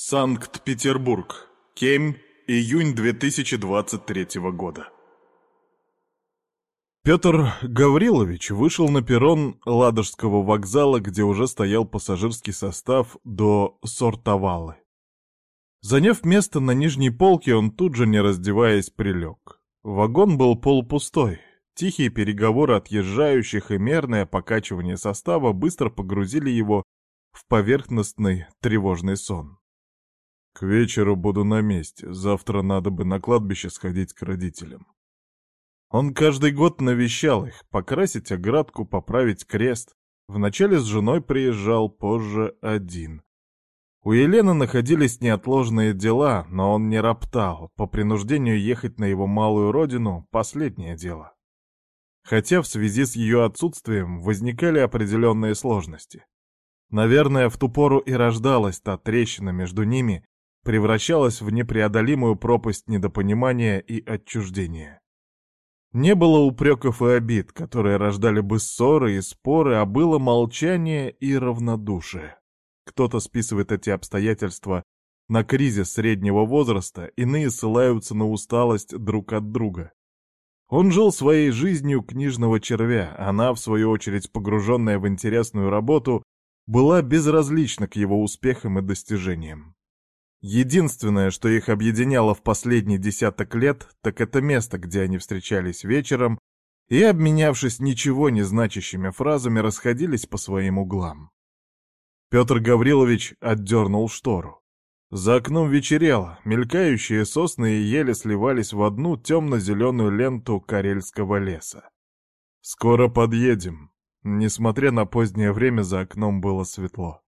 Санкт-Петербург. Кемь. Июнь 2023 года. Петр Гаврилович вышел на перрон Ладожского вокзала, где уже стоял пассажирский состав до Сортовалы. Заняв место на нижней полке, он тут же, не раздеваясь, прилег. Вагон был полупустой. Тихие переговоры отъезжающих и мерное покачивание состава быстро погрузили его в поверхностный тревожный сон. К вечеру буду на месте. Завтра надо бы на кладбище сходить к родителям. Он каждый год навещал их, покрасить оградку, поправить крест. Вначале с женой приезжал, позже один. У Елены находились неотложные дела, но он не роптал. По принуждению ехать на его малую родину — последнее дело. Хотя в связи с ее отсутствием возникали определенные сложности. Наверное, в ту пору и рождалась та трещина между ними, превращалась в непреодолимую пропасть недопонимания и отчуждения. Не было упреков и обид, которые рождали бы ссоры и споры, а было молчание и равнодушие. Кто-то списывает эти обстоятельства на кризис среднего возраста, иные ссылаются на усталость друг от друга. Он жил своей жизнью книжного червя, она, в свою очередь погруженная в интересную работу, была безразлична к его успехам и достижениям. Единственное, что их объединяло в последний десяток лет, так это место, где они встречались вечером и, обменявшись ничего не значащими фразами, расходились по своим углам. Петр Гаврилович отдернул штору. За окном вечерело, мелькающие сосны и ели сливались в одну темно-зеленую ленту карельского леса. «Скоро подъедем». Несмотря на позднее время, за окном было светло.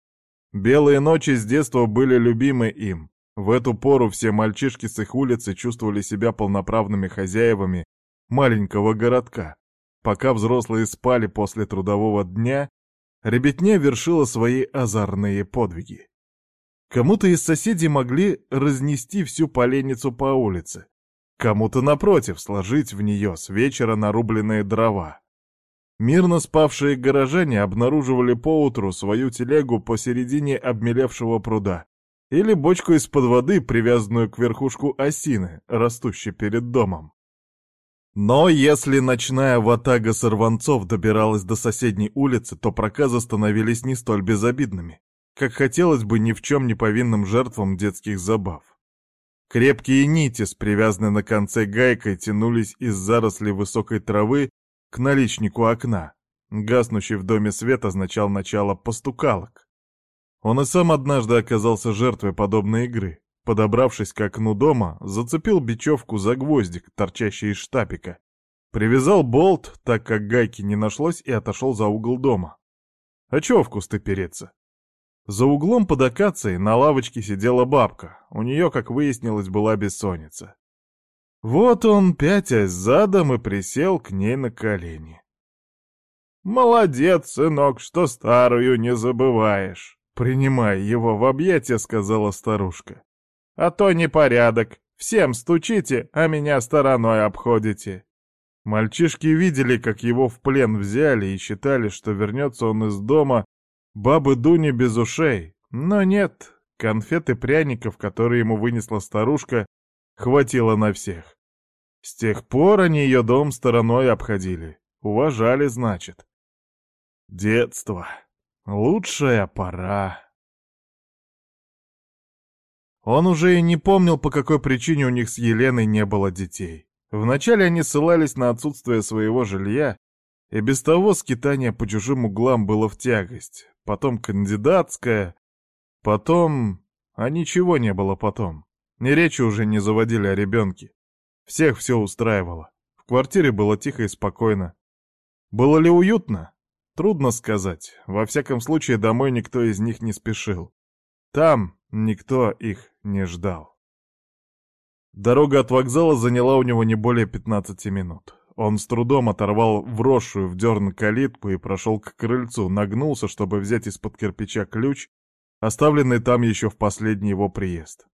Белые ночи с детства были любимы им. В эту пору все мальчишки с их улицы чувствовали себя полноправными хозяевами маленького городка. Пока взрослые спали после трудового дня, ребятня вершила свои озорные подвиги. Кому-то из соседей могли разнести всю поленницу по улице, кому-то, напротив, сложить в нее с вечера нарубленные дрова. Мирно спавшие горожане обнаруживали поутру свою телегу посередине обмелевшего пруда или бочку из-под воды, привязанную к верхушку осины, растущей перед домом. Но если ночная ватага сорванцов добиралась до соседней улицы, то проказы становились не столь безобидными, как хотелось бы ни в чем не повинным жертвам детских забав. Крепкие нити с привязанной на конце гайкой тянулись из зарослей высокой травы к наличнику окна. Гаснущий в доме свет означал начало постукалок. Он и сам однажды оказался жертвой подобной игры. Подобравшись к окну дома, зацепил бечевку за гвоздик, торчащий из штапика. Привязал болт, так как гайки не нашлось, и отошел за угол дома. А чего в кусты переться? За углом под акацией на лавочке сидела бабка. У нее, как выяснилось, была бессонница. Вот он, пятясь задом, и присел к ней на колени. «Молодец, сынок, что старую не забываешь!» «Принимай его в объятия», — сказала старушка. «А то непорядок. Всем стучите, а меня стороной обходите». Мальчишки видели, как его в плен взяли и считали, что вернется он из дома бабы Дуни без ушей. Но нет, конфеты пряников, которые ему вынесла старушка, хватило на всех. С тех пор они ее дом стороной обходили. Уважали, значит. Детство. Лучшая пора. Он уже и не помнил, по какой причине у них с Еленой не было детей. Вначале они ссылались на отсутствие своего жилья, и без того скитание по чужим углам было в тягость. Потом кандидатская, потом... А ничего не было потом. Ни речи уже не заводили о ребенке. Всех все устраивало. В квартире было тихо и спокойно. Было ли уютно? Трудно сказать. Во всяком случае, домой никто из них не спешил. Там никто их не ждал. Дорога от вокзала заняла у него не более 15 минут. Он с трудом оторвал вросшую в дерн калитку и прошел к крыльцу, нагнулся, чтобы взять из-под кирпича ключ, оставленный там еще в последний его приезд.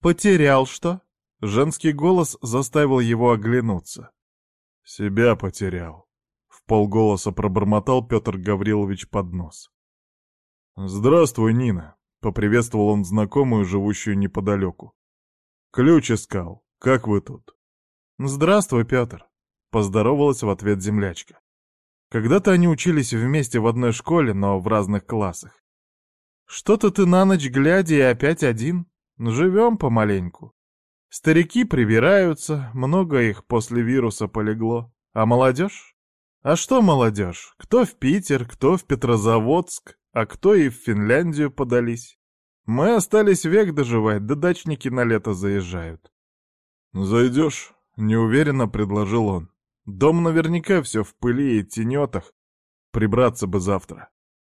«Потерял что?» Женский голос заставил его оглянуться. «Себя потерял», — в полголоса пробормотал Петр Гаврилович под нос. «Здравствуй, Нина. — поприветствовал он знакомую, живущую неподалеку. «Ключ искал. Как вы тут?» «Здравствуй, Петр», — поздоровалась в ответ землячка. Когда-то они учились вместе в одной школе, но в разных классах. «Что-то ты на ночь глядя и опять один. Живем помаленьку. Старики прибираются, много их после вируса полегло. А молодежь? А что молодежь? Кто в Питер, кто в Петрозаводск, а кто и в Финляндию подались. Мы остались век доживать, да дачники на лето заезжают. «Зайдешь?» — неуверенно предложил он. «Дом наверняка все в пыли и тенетах. Прибраться бы завтра».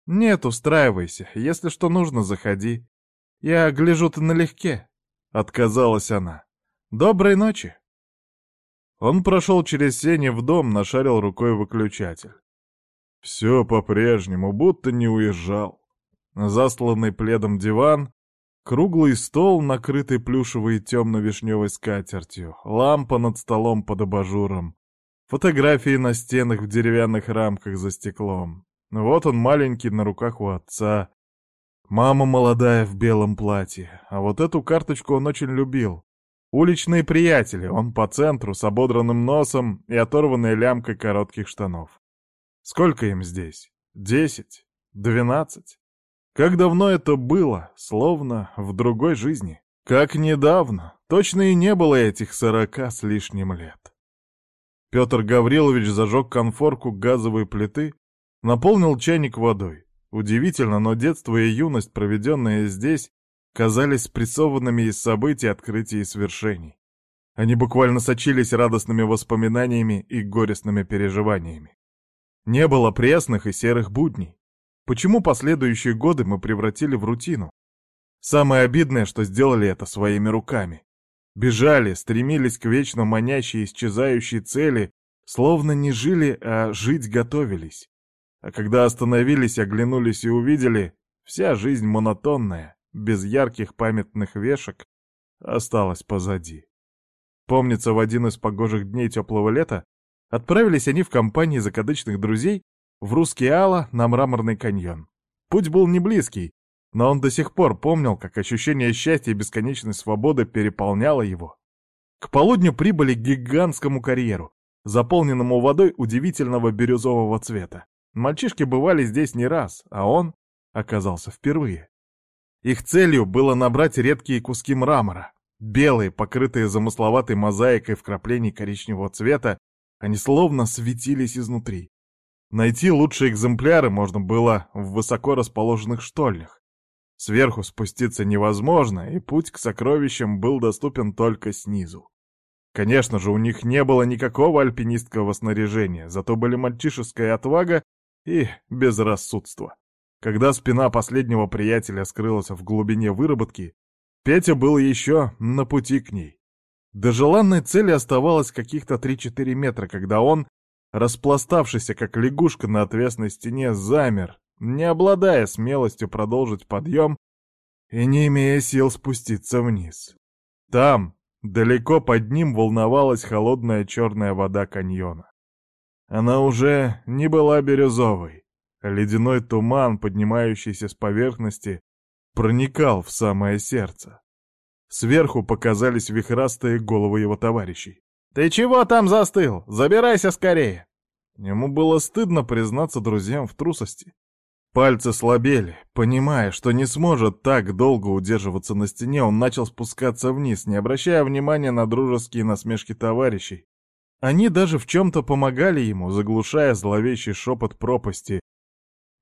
«Нет, устраивайся. Если что нужно, заходи. Я гляжу, ты налегке». Отказалась она. «Доброй ночи!» Он прошел через сени в дом, нашарил рукой выключатель. Все по-прежнему, будто не уезжал. Засланный пледом диван, круглый стол, накрытый плюшевой темно-вишневой скатертью, лампа над столом под абажуром, фотографии на стенах в деревянных рамках за стеклом. Вот он маленький на руках у отца, мама молодая в белом платье, а вот эту карточку он очень любил. Уличные приятели, он по центру, с ободранным носом и оторванной лямкой коротких штанов. Сколько им здесь? Десять? Двенадцать? Как давно это было, словно в другой жизни. Как недавно, точно и не было этих сорока с лишним лет. Петр Гаврилович зажег конфорку газовой плиты, наполнил чайник водой. Удивительно, но детство и юность, проведенные здесь, казались спрессованными из событий, открытий и свершений. Они буквально сочились радостными воспоминаниями и горестными переживаниями. Не было пресных и серых будней. Почему последующие годы мы превратили в рутину? Самое обидное, что сделали это своими руками. Бежали, стремились к вечно манящей исчезающей цели, словно не жили, а жить готовились. А когда остановились, оглянулись и увидели, вся жизнь монотонная, без ярких памятных вешек, осталась позади. Помнится, в один из погожих дней теплого лета отправились они в компании закадычных друзей в Русский Ала на Мраморный каньон. Путь был не близкий, но он до сих пор помнил, как ощущение счастья и бесконечной свободы переполняло его. К полудню прибыли к гигантскому карьеру, заполненному водой удивительного бирюзового цвета. Мальчишки бывали здесь не раз, а он оказался впервые. Их целью было набрать редкие куски мрамора. Белые, покрытые замысловатой мозаикой вкраплений коричневого цвета, они словно светились изнутри. Найти лучшие экземпляры можно было в высоко расположенных штольнях. Сверху спуститься невозможно, и путь к сокровищам был доступен только снизу. Конечно же, у них не было никакого альпинистского снаряжения, зато были мальчишеская отвага и безрассудство. Когда спина последнего приятеля скрылась в глубине выработки, Петя был еще на пути к ней. До желанной цели оставалось каких-то 3-4 метра, когда он, распластавшийся как лягушка на отвесной стене, замер, не обладая смелостью продолжить подъем и не имея сил спуститься вниз. Там, далеко под ним, волновалась холодная черная вода каньона. Она уже не была бирюзовой, Ледяной туман, поднимающийся с поверхности, проникал в самое сердце. Сверху показались вихрастые головы его товарищей. «Ты чего там застыл? Забирайся скорее!» Ему было стыдно признаться друзьям в трусости. Пальцы слабели. Понимая, что не сможет так долго удерживаться на стене, он начал спускаться вниз, не обращая внимания на дружеские насмешки товарищей. Они даже в чем-то помогали ему, заглушая зловещий шепот пропасти,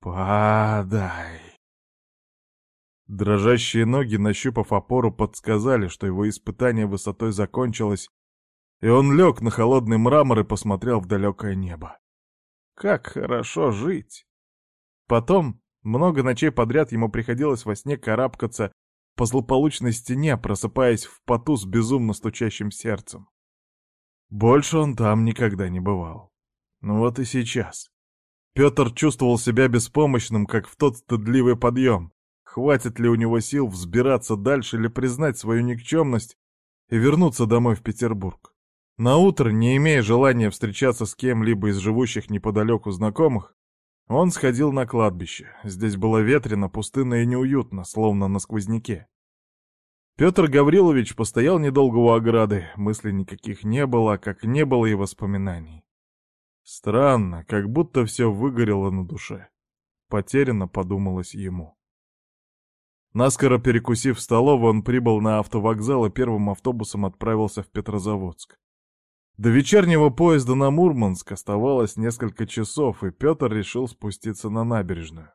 «Падай!» Дрожащие ноги, нащупав опору, подсказали, что его испытание высотой закончилось, и он лег на холодный мрамор и посмотрел в далекое небо. Как хорошо жить! Потом, много ночей подряд ему приходилось во сне карабкаться по злополучной стене, просыпаясь в поту с безумно стучащим сердцем. Больше он там никогда не бывал. Ну вот и сейчас. Петр чувствовал себя беспомощным, как в тот стыдливый подъем. Хватит ли у него сил взбираться дальше или признать свою никчемность и вернуться домой в Петербург? На утро, не имея желания встречаться с кем-либо из живущих неподалеку знакомых, Он сходил на кладбище. Здесь было ветрено, пустынно и неуютно, словно на сквозняке. Петр Гаврилович постоял недолго у ограды, мыслей никаких не было, как не было и воспоминаний. Странно, как будто все выгорело на душе. Потеряно подумалось ему. Наскоро перекусив в столовой, он прибыл на автовокзал и первым автобусом отправился в Петрозаводск. До вечернего поезда на Мурманск оставалось несколько часов, и Петр решил спуститься на набережную.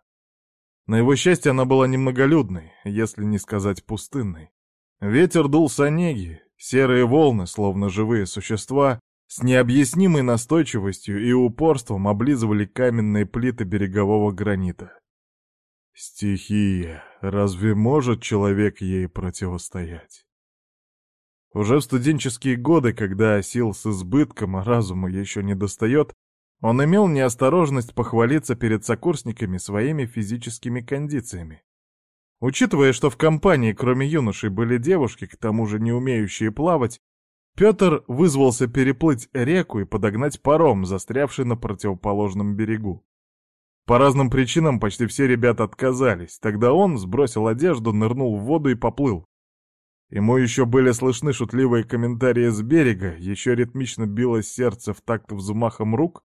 На его счастье она была немноголюдной, если не сказать пустынной. Ветер дул с онеги, серые волны, словно живые существа, с необъяснимой настойчивостью и упорством облизывали каменные плиты берегового гранита. Стихия, разве может человек ей противостоять? Уже в студенческие годы, когда сил с избытком, а разума еще не достает, он имел неосторожность похвалиться перед сокурсниками своими физическими кондициями. Учитывая, что в компании кроме юношей были девушки, к тому же не умеющие плавать, Петр вызвался переплыть реку и подогнать паром, застрявший на противоположном берегу. По разным причинам почти все ребята отказались, тогда он сбросил одежду, нырнул в воду и поплыл. Ему еще были слышны шутливые комментарии с берега, еще ритмично билось сердце в такт взмахом рук,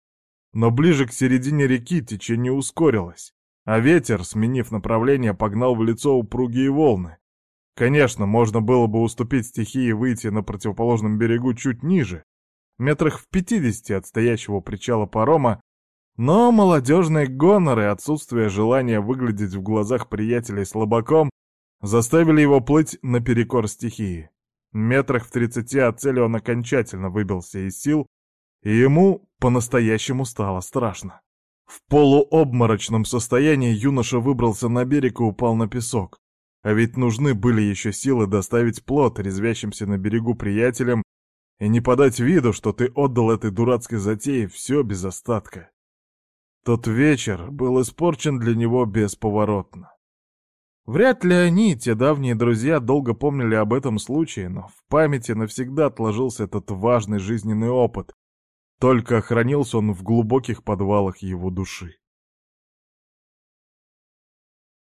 но ближе к середине реки течение ускорилось, а ветер, сменив направление, погнал в лицо упругие волны. Конечно, можно было бы уступить стихии и выйти на противоположном берегу чуть ниже, метрах в пятидесяти от стоящего причала парома, но молодежные гоноры и отсутствие желания выглядеть в глазах приятелей слабаком заставили его плыть наперекор стихии. Метрах в тридцати от цели он окончательно выбился из сил, и ему по-настоящему стало страшно. В полуобморочном состоянии юноша выбрался на берег и упал на песок. А ведь нужны были еще силы доставить плод резвящимся на берегу приятелям и не подать виду, что ты отдал этой дурацкой затее все без остатка. Тот вечер был испорчен для него бесповоротно. Вряд ли они, те давние друзья, долго помнили об этом случае, но в памяти навсегда отложился этот важный жизненный опыт. Только хранился он в глубоких подвалах его души.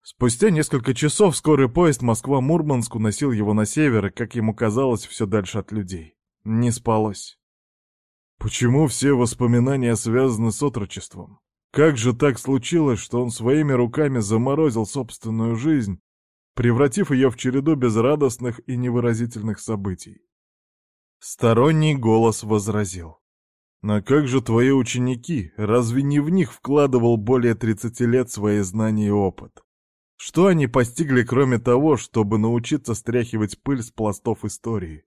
Спустя несколько часов скорый поезд Москва-Мурманск уносил его на север, и, как ему казалось, все дальше от людей. Не спалось. Почему все воспоминания связаны с отрочеством? Как же так случилось, что он своими руками заморозил собственную жизнь, превратив ее в череду безрадостных и невыразительных событий? Сторонний голос возразил. «Но как же твои ученики? Разве не в них вкладывал более 30 лет свои знания и опыт? Что они постигли, кроме того, чтобы научиться стряхивать пыль с пластов истории?»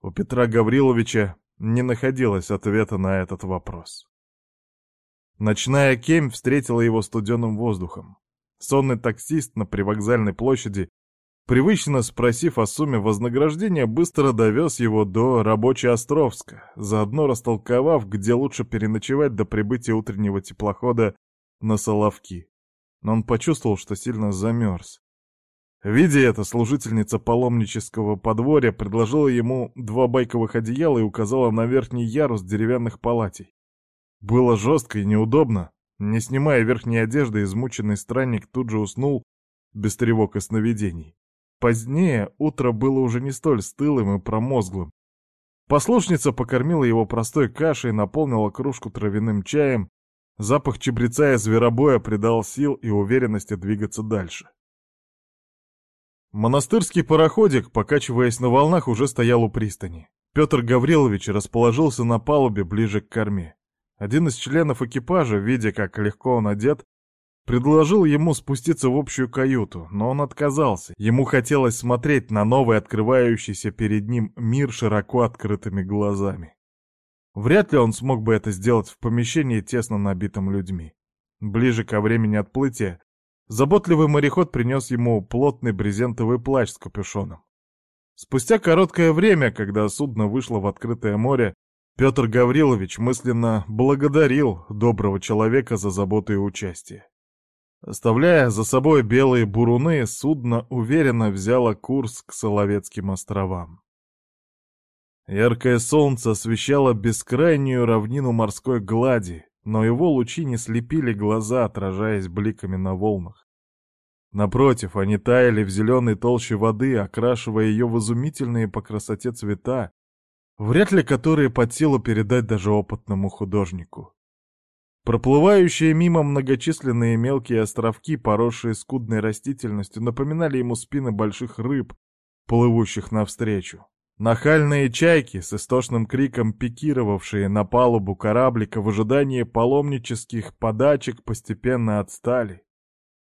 У Петра Гавриловича не находилось ответа на этот вопрос. Ночная кемь встретила его студеным воздухом. Сонный таксист на привокзальной площади, привычно спросив о сумме вознаграждения, быстро довез его до Рабоче-Островска, заодно растолковав, где лучше переночевать до прибытия утреннего теплохода на Соловки. Но он почувствовал, что сильно замерз. Видя это, служительница паломнического подворья предложила ему два байковых одеяла и указала на верхний ярус деревянных палатей. Было жестко и неудобно. Не снимая верхней одежды, измученный странник тут же уснул без тревог и сновидений. Позднее утро было уже не столь стылым и промозглым. Послушница покормила его простой кашей, наполнила кружку травяным чаем. Запах чебреца и зверобоя придал сил и уверенности двигаться дальше. Монастырский пароходик, покачиваясь на волнах, уже стоял у пристани. Петр Гаврилович расположился на палубе ближе к корме. Один из членов экипажа, видя, как легко он одет, предложил ему спуститься в общую каюту, но он отказался. Ему хотелось смотреть на новый открывающийся перед ним мир широко открытыми глазами. Вряд ли он смог бы это сделать в помещении, тесно набитом людьми. Ближе ко времени отплытия заботливый мореход принес ему плотный брезентовый плащ с капюшоном. Спустя короткое время, когда судно вышло в открытое море, Петр Гаврилович мысленно благодарил доброго человека за заботу и участие. Оставляя за собой белые буруны, судно уверенно взяло курс к Соловецким островам. Яркое солнце освещало бескрайнюю равнину морской глади, но его лучи не слепили глаза, отражаясь бликами на волнах. Напротив, они таяли в зеленой толще воды, окрашивая ее в изумительные по красоте цвета, вряд ли которые под силу передать даже опытному художнику. Проплывающие мимо многочисленные мелкие островки, поросшие скудной растительностью, напоминали ему спины больших рыб, плывущих навстречу. Нахальные чайки, с истошным криком пикировавшие на палубу кораблика в ожидании паломнических подачек, постепенно отстали.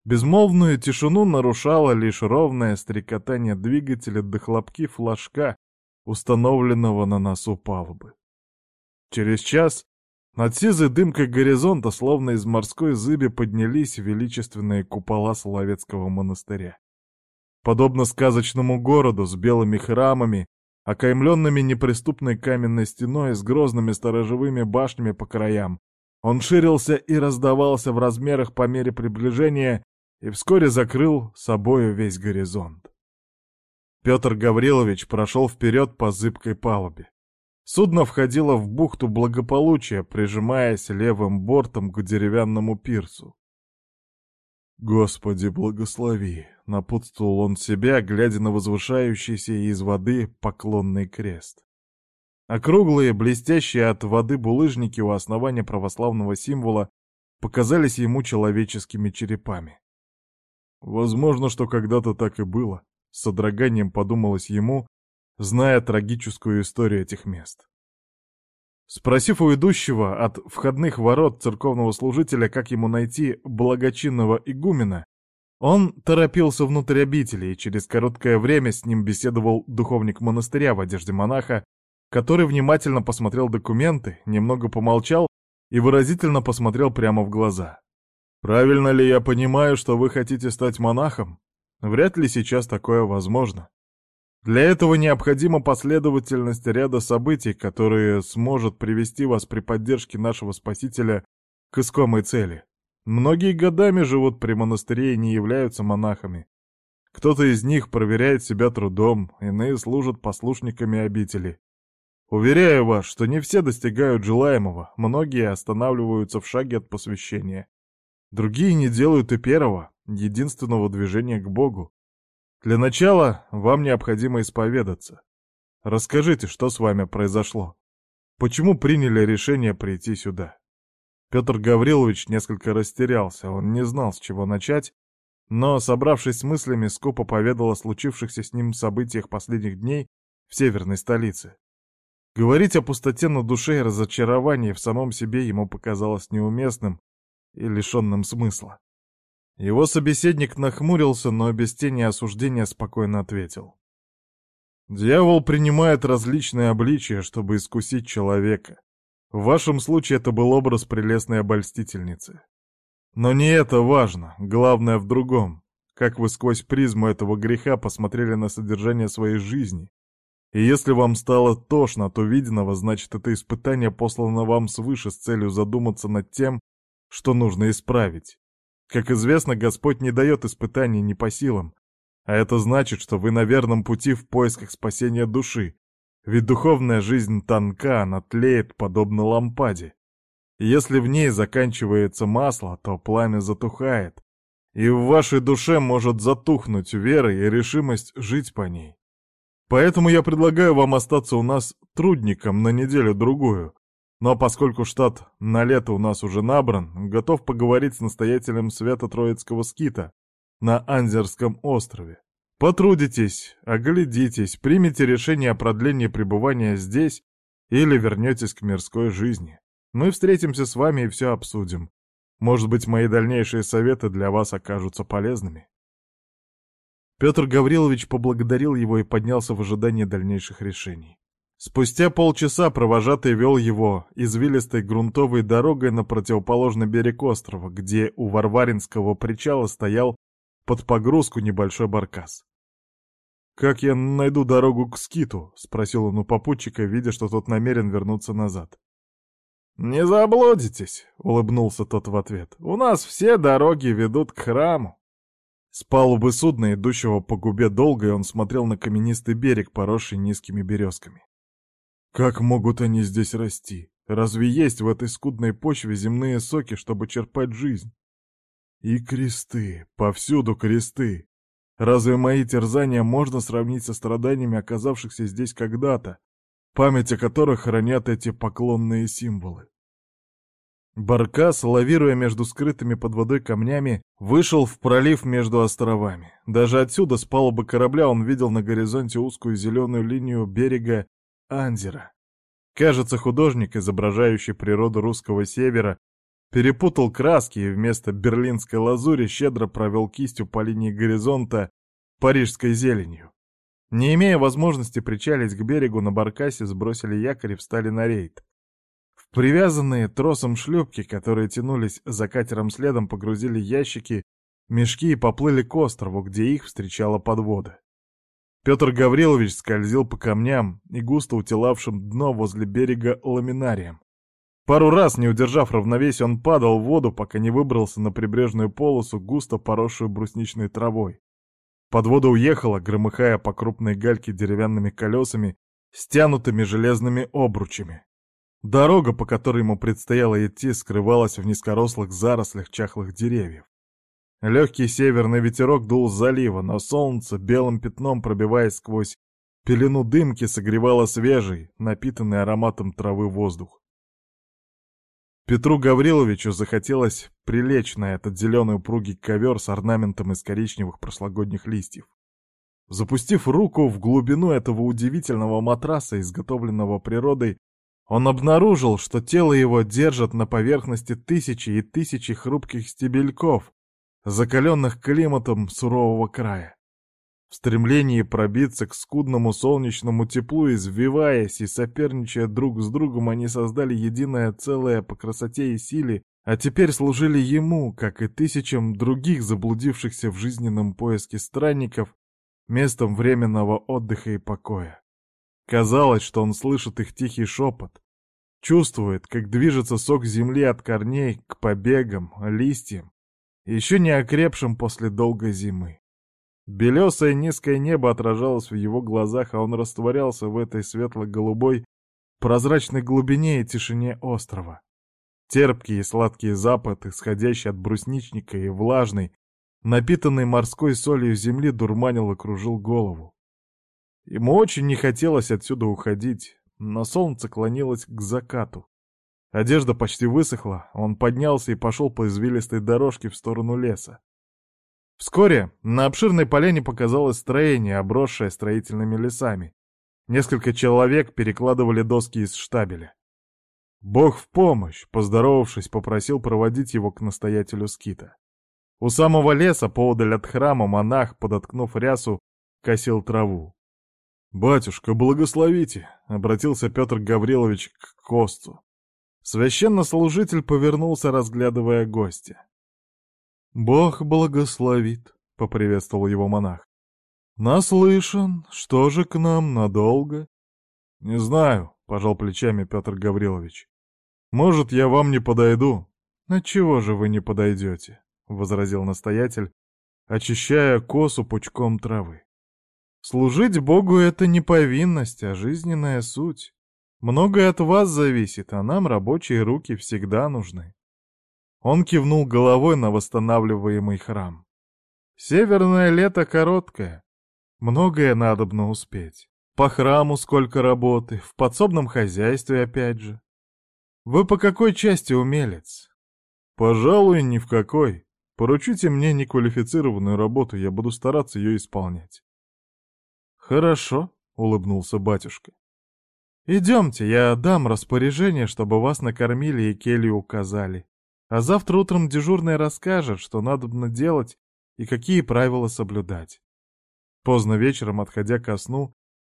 Безмолвную тишину нарушало лишь ровное стрекотание двигателя до хлопки флажка, установленного на носу палубы. Через час над сизой дымкой горизонта, словно из морской зыби, поднялись величественные купола Соловецкого монастыря. Подобно сказочному городу с белыми храмами, окаймленными неприступной каменной стеной с грозными сторожевыми башнями по краям, он ширился и раздавался в размерах по мере приближения и вскоре закрыл собою весь горизонт. Петр Гаврилович прошел вперед по зыбкой палубе. Судно входило в бухту благополучия, прижимаясь левым бортом к деревянному пирсу. «Господи, благослови!» — напутствовал он себя, глядя на возвышающийся из воды поклонный крест. Округлые, блестящие от воды булыжники у основания православного символа показались ему человеческими черепами. Возможно, что когда-то так и было, с содроганием подумалось ему, зная трагическую историю этих мест. Спросив у идущего от входных ворот церковного служителя, как ему найти благочинного игумена, он торопился внутрь обители, и через короткое время с ним беседовал духовник монастыря в одежде монаха, который внимательно посмотрел документы, немного помолчал и выразительно посмотрел прямо в глаза. «Правильно ли я понимаю, что вы хотите стать монахом? Вряд ли сейчас такое возможно. Для этого необходима последовательность ряда событий, которые сможет привести вас при поддержке нашего Спасителя к искомой цели. Многие годами живут при монастыре и не являются монахами. Кто-то из них проверяет себя трудом, иные служат послушниками обители. Уверяю вас, что не все достигают желаемого, многие останавливаются в шаге от посвящения. Другие не делают и первого, единственного движения к Богу. Для начала вам необходимо исповедаться. Расскажите, что с вами произошло. Почему приняли решение прийти сюда? Петр Гаврилович несколько растерялся, он не знал, с чего начать, но, собравшись с мыслями, скупо поведал о случившихся с ним событиях последних дней в северной столице. Говорить о пустоте на душе и разочаровании в самом себе ему показалось неуместным и лишенным смысла. Его собеседник нахмурился, но без тени осуждения спокойно ответил. «Дьявол принимает различные обличия, чтобы искусить человека. В вашем случае это был образ прелестной обольстительницы. Но не это важно, главное в другом. Как вы сквозь призму этого греха посмотрели на содержание своей жизни. И если вам стало тошно от увиденного, значит, это испытание послано вам свыше с целью задуматься над тем, что нужно исправить. Как известно, Господь не дает испытаний не по силам, а это значит, что вы на верном пути в поисках спасения души, ведь духовная жизнь тонка, она тлеет подобно лампаде. если в ней заканчивается масло, то пламя затухает, и в вашей душе может затухнуть вера и решимость жить по ней. Поэтому я предлагаю вам остаться у нас трудником на неделю-другую, но поскольку штат на лето у нас уже набран, готов поговорить с настоятелем Свято-Троицкого скита на Анзерском острове. Потрудитесь, оглядитесь, примите решение о продлении пребывания здесь или вернетесь к мирской жизни. Мы встретимся с вами и все обсудим. Может быть, мои дальнейшие советы для вас окажутся полезными. Петр Гаврилович поблагодарил его и поднялся в ожидании дальнейших решений. Спустя полчаса провожатый вел его извилистой грунтовой дорогой на противоположный берег острова, где у Варваринского причала стоял под погрузку небольшой баркас. «Как я найду дорогу к скиту?» — спросил он у попутчика, видя, что тот намерен вернуться назад. «Не заблудитесь», — улыбнулся тот в ответ. «У нас все дороги ведут к храму». С палубы судна, идущего по губе долго, он смотрел на каменистый берег, поросший низкими березками. Как могут они здесь расти? Разве есть в этой скудной почве земные соки, чтобы черпать жизнь? И кресты, повсюду кресты. Разве мои терзания можно сравнить со страданиями оказавшихся здесь когда-то, память о которых хранят эти поклонные символы? Баркас, лавируя между скрытыми под водой камнями, вышел в пролив между островами. Даже отсюда, с палубы корабля, он видел на горизонте узкую зеленую линию берега Анзера. Кажется, художник, изображающий природу русского севера, перепутал краски и вместо берлинской лазури щедро провел кистью по линии горизонта парижской зеленью. Не имея возможности причалить к берегу, на баркасе сбросили якорь и встали на рейд. Привязанные тросом шлюпки, которые тянулись за катером следом, погрузили ящики, мешки и поплыли к острову, где их встречала подвода. Петр Гаврилович скользил по камням и густо утилавшим дно возле берега ламинарием. Пару раз, не удержав равновесия, он падал в воду, пока не выбрался на прибрежную полосу, густо поросшую брусничной травой. Подвода уехала, громыхая по крупной гальке деревянными колесами, стянутыми железными обручами. Дорога, по которой ему предстояло идти, скрывалась в низкорослых зарослях чахлых деревьев. Легкий северный ветерок дул с залива, но солнце, белым пятном пробиваясь сквозь пелену дымки, согревало свежий, напитанный ароматом травы воздух. Петру Гавриловичу захотелось прилечь на этот зеленый упругий ковер с орнаментом из коричневых прошлогодних листьев. Запустив руку в глубину этого удивительного матраса, изготовленного природой, он обнаружил, что тело его держат на поверхности тысячи и тысячи хрупких стебельков, закаленных климатом сурового края. В стремлении пробиться к скудному солнечному теплу, извиваясь и соперничая друг с другом, они создали единое целое по красоте и силе, а теперь служили ему, как и тысячам других заблудившихся в жизненном поиске странников, местом временного отдыха и покоя. Казалось, что он слышит их тихий шепот, чувствует, как движется сок земли от корней к побегам, листьям, еще не окрепшим после долгой зимы. Белесое низкое небо отражалось в его глазах, а он растворялся в этой светло-голубой, прозрачной глубине и тишине острова. Терпкий и сладкий запах, исходящий от брусничника и влажный, напитанный морской солью земли, дурманил и кружил голову. Ему очень не хотелось отсюда уходить, но солнце клонилось к закату. Одежда почти высохла, он поднялся и пошел по извилистой дорожке в сторону леса. Вскоре на обширной поляне показалось строение, обросшее строительными лесами. Несколько человек перекладывали доски из штабеля. Бог в помощь, поздоровавшись, попросил проводить его к настоятелю скита. У самого леса, поодаль от храма, монах, подоткнув рясу, косил траву. «Батюшка, благословите!» — обратился Петр Гаврилович к Косту. Священнослужитель повернулся, разглядывая гостя. «Бог благословит», — поприветствовал его монах. «Наслышан, что же к нам надолго?» «Не знаю», — пожал плечами Петр Гаврилович. «Может, я вам не подойду?» «Отчего же вы не подойдете?» — возразил настоятель, очищая косу пучком травы. Служить Богу — это не повинность, а жизненная суть. Многое от вас зависит, а нам рабочие руки всегда нужны. Он кивнул головой на восстанавливаемый храм. Северное лето короткое. Многое надобно успеть. По храму сколько работы, в подсобном хозяйстве опять же. Вы по какой части умелец? Пожалуй, ни в какой. Поручите мне неквалифицированную работу, я буду стараться ее исполнять. «Хорошо», — улыбнулся батюшка. «Идемте, я дам распоряжение, чтобы вас накормили и келью указали. А завтра утром дежурный расскажет, что надо делать и какие правила соблюдать». Поздно вечером, отходя ко сну,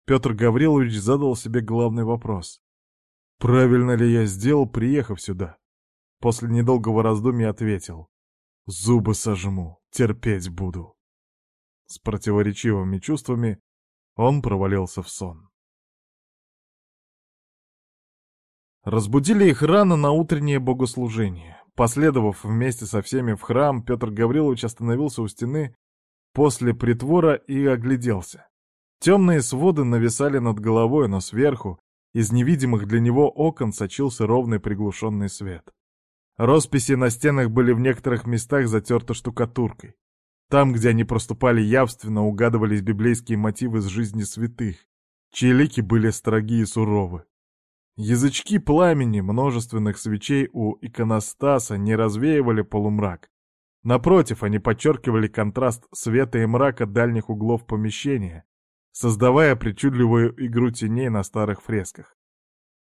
Петр Гаврилович задал себе главный вопрос. «Правильно ли я сделал, приехав сюда?» После недолгого раздумья ответил. «Зубы сожму, терпеть буду». С противоречивыми чувствами он провалился в сон. Разбудили их рано на утреннее богослужение. Последовав вместе со всеми в храм, Петр Гаврилович остановился у стены после притвора и огляделся. Темные своды нависали над головой, но сверху, Из невидимых для него окон сочился ровный приглушенный свет. Росписи на стенах были в некоторых местах затерты штукатуркой. Там, где они проступали явственно, угадывались библейские мотивы с жизни святых, чьи лики были строги и суровы. Язычки пламени множественных свечей у иконостаса не развеивали полумрак. Напротив, они подчеркивали контраст света и мрака дальних углов помещения, создавая причудливую игру теней на старых фресках.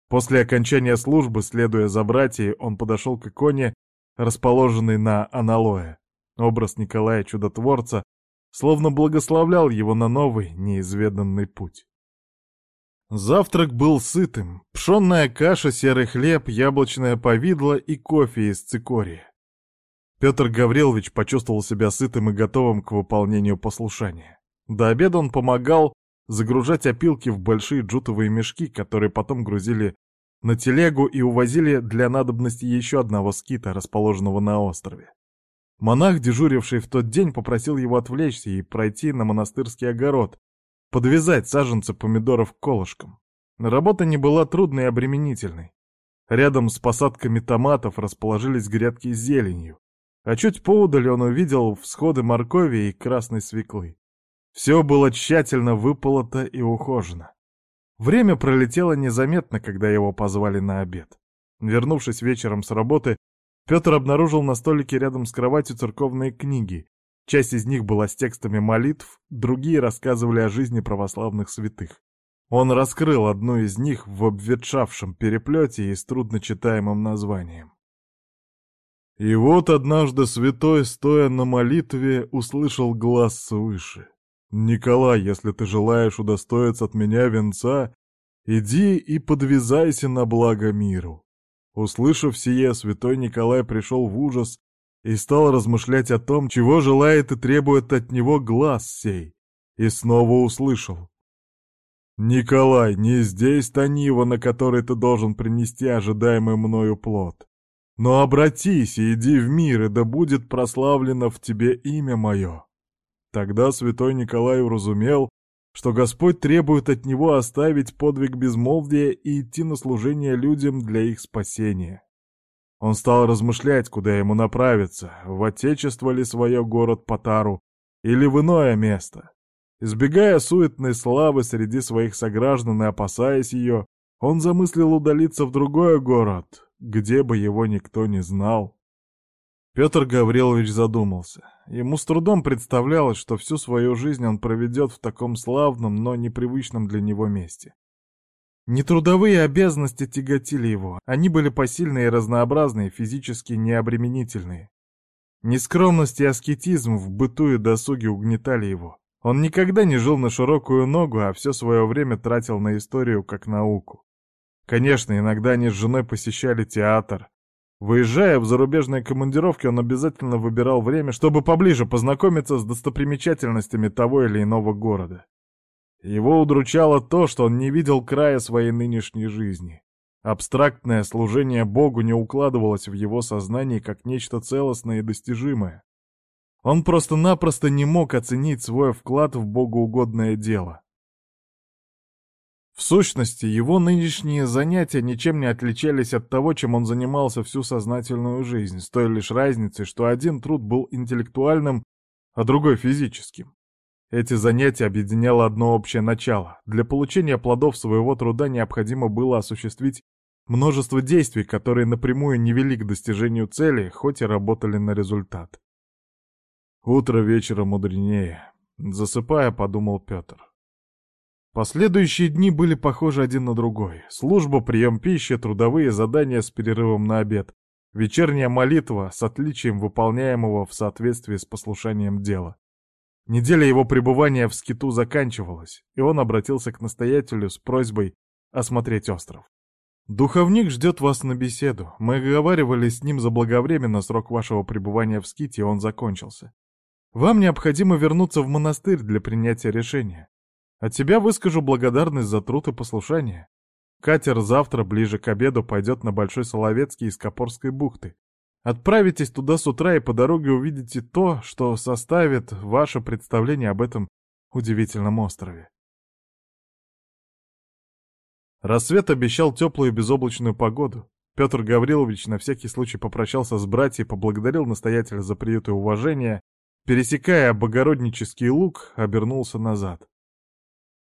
После окончания службы, следуя за братьей, он подошел к иконе, расположенной на аналое. Образ Николая Чудотворца словно благословлял его на новый, неизведанный путь. Завтрак был сытым. Пшенная каша, серый хлеб, яблочное повидло и кофе из цикория. Петр Гаврилович почувствовал себя сытым и готовым к выполнению послушания. До обеда он помогал загружать опилки в большие джутовые мешки, которые потом грузили на телегу и увозили для надобности еще одного скита, расположенного на острове. Монах, дежуривший в тот день, попросил его отвлечься и пройти на монастырский огород, подвязать саженцы помидоров к колышкам. Работа не была трудной и обременительной. Рядом с посадками томатов расположились грядки с зеленью, а чуть поудаль он увидел всходы моркови и красной свеклы. Все было тщательно выполото и ухожено. Время пролетело незаметно, когда его позвали на обед. Вернувшись вечером с работы, Петр обнаружил на столике рядом с кроватью церковные книги. Часть из них была с текстами молитв, другие рассказывали о жизни православных святых. Он раскрыл одну из них в обветшавшем переплете и с трудночитаемым названием. И вот однажды святой, стоя на молитве, услышал глаз свыше. «Николай, если ты желаешь удостоиться от меня венца, иди и подвязайся на благо миру». Услышав сие, святой Николай пришел в ужас и стал размышлять о том, чего желает и требует от него глаз сей, и снова услышал. «Николай, не здесь та нива, на которой ты должен принести ожидаемый мною плод. Но обратись и иди в мир, и да будет прославлено в тебе имя мое». Тогда святой Николай уразумел, что Господь требует от него оставить подвиг безмолвия и идти на служение людям для их спасения. Он стал размышлять, куда ему направиться, в отечество ли свое город Патару или в иное место. Избегая суетной славы среди своих сограждан и опасаясь ее, он замыслил удалиться в другой город, где бы его никто не знал. Петр Гаврилович задумался. Ему с трудом представлялось, что всю свою жизнь он проведет в таком славном, но непривычном для него месте. Нетрудовые обязанности тяготили его, они были посильные и разнообразные, физически необременительные. Нескромность и аскетизм в быту и досуге угнетали его. Он никогда не жил на широкую ногу, а все свое время тратил на историю как науку. Конечно, иногда они с женой посещали театр, Выезжая в зарубежные командировки, он обязательно выбирал время, чтобы поближе познакомиться с достопримечательностями того или иного города. Его удручало то, что он не видел края своей нынешней жизни. Абстрактное служение Богу не укладывалось в его сознании как нечто целостное и достижимое. Он просто-напросто не мог оценить свой вклад в богоугодное дело. В сущности, его нынешние занятия ничем не отличались от того, чем он занимался всю сознательную жизнь, с той лишь разницей, что один труд был интеллектуальным, а другой физическим. Эти занятия объединяло одно общее начало. Для получения плодов своего труда необходимо было осуществить множество действий, которые напрямую не вели к достижению цели, хоть и работали на результат. «Утро вечера мудренее», — засыпая, подумал Петр. Последующие дни были похожи один на другой. Служба, прием пищи, трудовые задания с перерывом на обед, вечерняя молитва с отличием выполняемого в соответствии с послушанием дела. Неделя его пребывания в скиту заканчивалась, и он обратился к настоятелю с просьбой осмотреть остров. «Духовник ждет вас на беседу. Мы оговаривали с ним заблаговременно срок вашего пребывания в ските, он закончился. Вам необходимо вернуться в монастырь для принятия решения. От тебя выскажу благодарность за труд и послушание. Катер завтра ближе к обеду пойдет на Большой Соловецкий из Копорской бухты. Отправитесь туда с утра и по дороге увидите то, что составит ваше представление об этом удивительном острове. Рассвет обещал теплую и безоблачную погоду. Петр Гаврилович на всякий случай попрощался с братьей, поблагодарил настоятеля за приют и уважение, пересекая Богороднический луг, обернулся назад.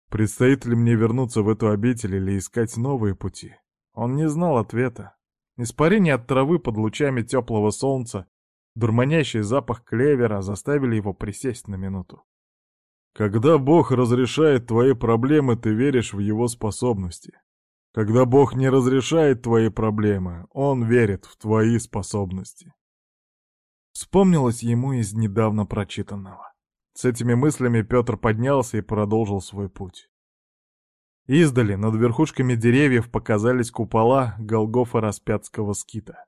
Предстоит ли мне вернуться в эту обитель или искать новые пути? Он не знал ответа. Испарение от травы под лучами теплого солнца, дурманящий запах клевера заставили его присесть на минуту. Когда Бог разрешает твои проблемы, ты веришь в Его способности. Когда Бог не разрешает твои проблемы, Он верит в твои способности. Вспомнилось ему из недавно прочитанного. С этими мыслями Петр поднялся и продолжил свой путь. Издали над верхушками деревьев показались купола Голгофа распятского скита.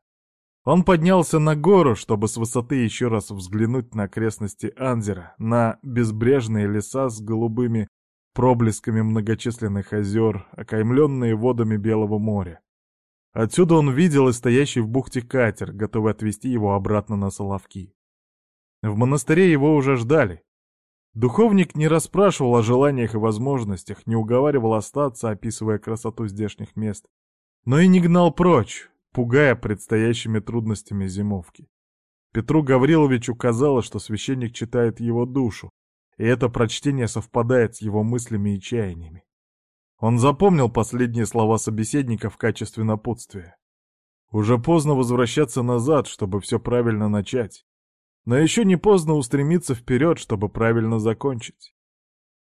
Он поднялся на гору, чтобы с высоты еще раз взглянуть на окрестности Анзера, на безбрежные леса с голубыми проблесками многочисленных озер, окаймленные водами Белого моря. Отсюда он видел и стоящий в бухте катер, готовый отвезти его обратно на Соловки. В монастыре его уже ждали. Духовник не расспрашивал о желаниях и возможностях, не уговаривал остаться, описывая красоту здешних мест, но и не гнал прочь, пугая предстоящими трудностями зимовки. Петру Гавриловичу казалось, что священник читает его душу, и это прочтение совпадает с его мыслями и чаяниями. Он запомнил последние слова собеседника в качестве напутствия. Уже поздно возвращаться назад, чтобы все правильно начать. Но еще не поздно устремиться вперед, чтобы правильно закончить.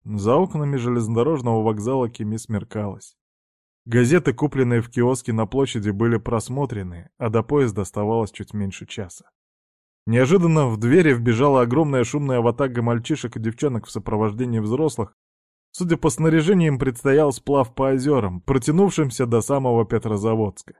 За окнами железнодорожного вокзала Кими смеркалась. Газеты, купленные в киоске на площади, были просмотрены, а до поезда оставалось чуть меньше часа. Неожиданно в двери вбежала огромная шумная ватага мальчишек и девчонок в сопровождении взрослых. Судя по снаряжению, им предстоял сплав по озерам, протянувшимся до самого Петрозаводска.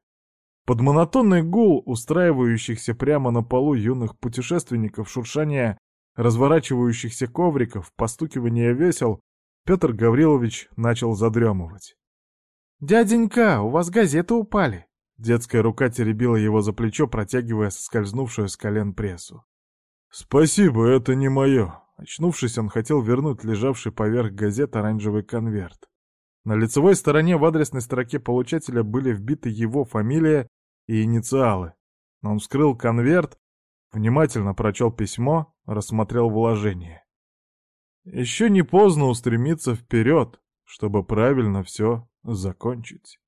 Под монотонный гул устраивающихся прямо на полу юных путешественников шуршание разворачивающихся ковриков, постукивание весел, Петр Гаврилович начал задремывать. «Дяденька, у вас газеты упали!» Детская рука теребила его за плечо, протягивая соскользнувшую с колен прессу. «Спасибо, это не мое!» Очнувшись, он хотел вернуть лежавший поверх газет оранжевый конверт. На лицевой стороне в адресной строке получателя были вбиты его фамилия и инициалы. Он вскрыл конверт, внимательно прочел письмо, рассмотрел вложение. Еще не поздно устремиться вперед, чтобы правильно все закончить.